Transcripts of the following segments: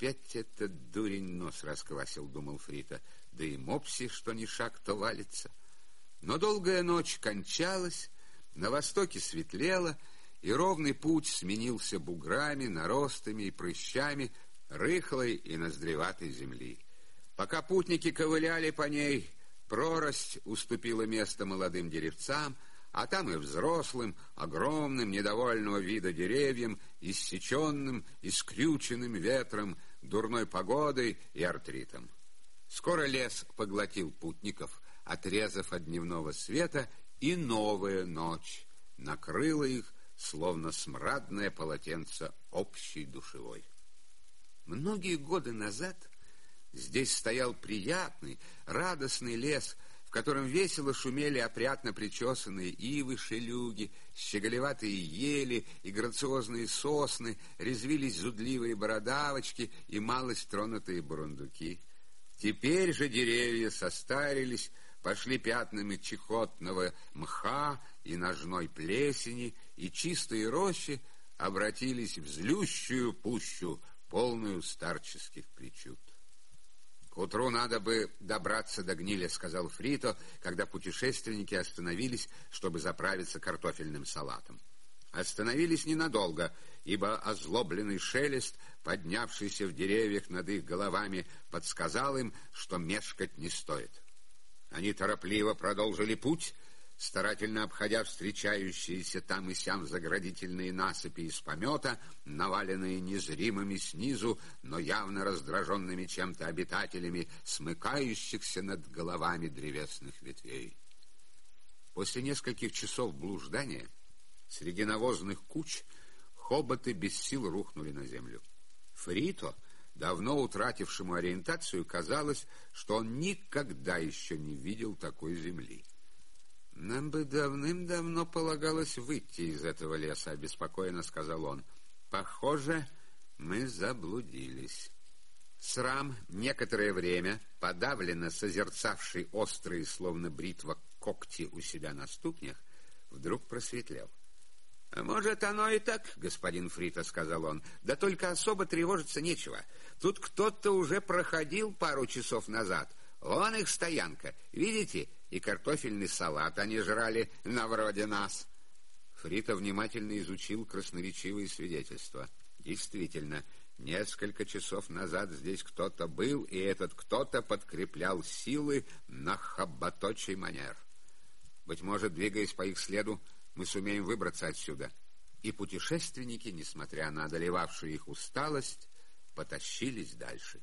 Опять этот дурень нос расквасил, думал Фрита. Да и мопси, что ни шаг, то валится. Но долгая ночь кончалась, на востоке светлело, и ровный путь сменился буграми, наростами и прыщами рыхлой и ноздреватой земли. Пока путники ковыляли по ней, прорость уступила место молодым деревцам, а там и взрослым, огромным, недовольного вида деревьям, иссеченным, искрюченным ветром, дурной погодой и артритом. Скоро лес поглотил путников, отрезав от дневного света, и новая ночь накрыла их, словно смрадное полотенце общей душевой. Многие годы назад здесь стоял приятный, радостный лес, в котором весело шумели опрятно причесанные ивы, шелюги, щеголеватые ели и грациозные сосны, резвились зудливые бородавочки и малость тронутые бурундуки. Теперь же деревья состарились, пошли пятнами чехотного мха и ножной плесени, и чистые рощи обратились в злющую пущу, полную старческих причуд. «К утру надо бы добраться до гниля», — сказал Фрито, когда путешественники остановились, чтобы заправиться картофельным салатом. Остановились ненадолго, ибо озлобленный шелест, поднявшийся в деревьях над их головами, подсказал им, что мешкать не стоит. Они торопливо продолжили путь, старательно обходя встречающиеся там и сям заградительные насыпи из помета, наваленные незримыми снизу, но явно раздраженными чем-то обитателями, смыкающихся над головами древесных ветвей. После нескольких часов блуждания среди навозных куч хоботы без сил рухнули на землю. Фрито — давно утратившему ориентацию, казалось, что он никогда еще не видел такой земли. «Нам бы давным-давно полагалось выйти из этого леса», — обеспокоенно сказал он. «Похоже, мы заблудились». Срам, некоторое время, подавленно созерцавший острые, словно бритва, когти у себя на ступнях, вдруг просветлел. «Может, оно и так, господин Фрита», — сказал он. «Да только особо тревожиться нечего. Тут кто-то уже проходил пару часов назад. Вон их стоянка. Видите? И картофельный салат они жрали на вроде нас». Фрита внимательно изучил красноречивые свидетельства. Действительно, несколько часов назад здесь кто-то был, и этот кто-то подкреплял силы на хоботочий манер. Быть может, двигаясь по их следу, мы сумеем выбраться отсюда. И путешественники, несмотря на одолевавшую их усталость, потащились дальше.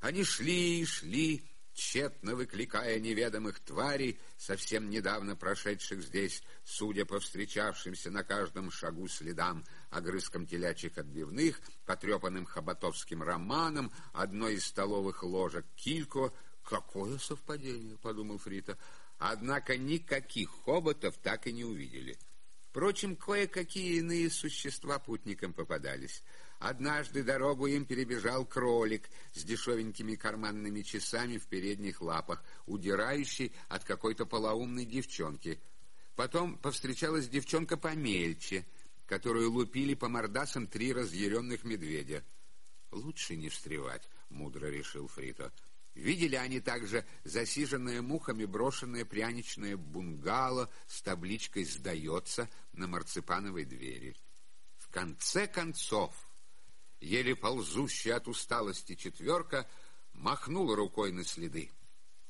Они шли и шли, тщетно выкликая неведомых тварей, совсем недавно прошедших здесь, судя по встречавшимся на каждом шагу следам, огрызкам телячьих отбивных, потрепанным хоботовским романом, одной из столовых ложек килько. «Какое совпадение!» — подумал Фрита. Однако никаких хоботов так и не увидели. Впрочем, кое-какие иные существа путникам попадались. Однажды дорогу им перебежал кролик с дешевенькими карманными часами в передних лапах, удирающий от какой-то полоумной девчонки. Потом повстречалась девчонка помельче, которую лупили по мордасам три разъяренных медведя. «Лучше не встревать», — мудро решил Фрито. Видели они также засиженное мухами брошенное пряничное бунгало с табличкой «Сдается» на марципановой двери. В конце концов, еле ползущая от усталости четверка махнула рукой на следы.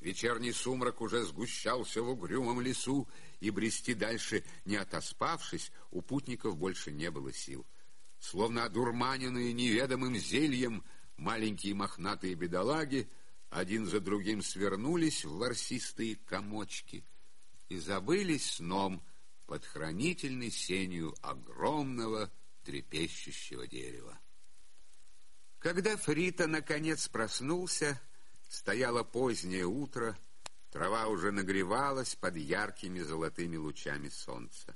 Вечерний сумрак уже сгущался в угрюмом лесу, и брести дальше, не отоспавшись, у путников больше не было сил. Словно одурманенные неведомым зельем, маленькие мохнатые бедолаги — один за другим свернулись в ворсистые комочки и забылись сном под хранительной сенью огромного трепещущего дерева. Когда Фрита наконец проснулся, стояло позднее утро, трава уже нагревалась под яркими золотыми лучами солнца.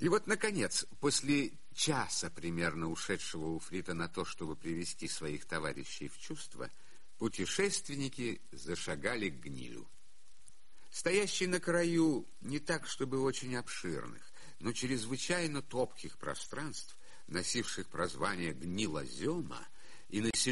И вот, наконец, после часа примерно ушедшего у Фрита на то, чтобы привести своих товарищей в чувство, путешественники зашагали к гнилю. Стоящий на краю не так, чтобы очень обширных, но чрезвычайно топких пространств, носивших прозвание гнилозема, и населен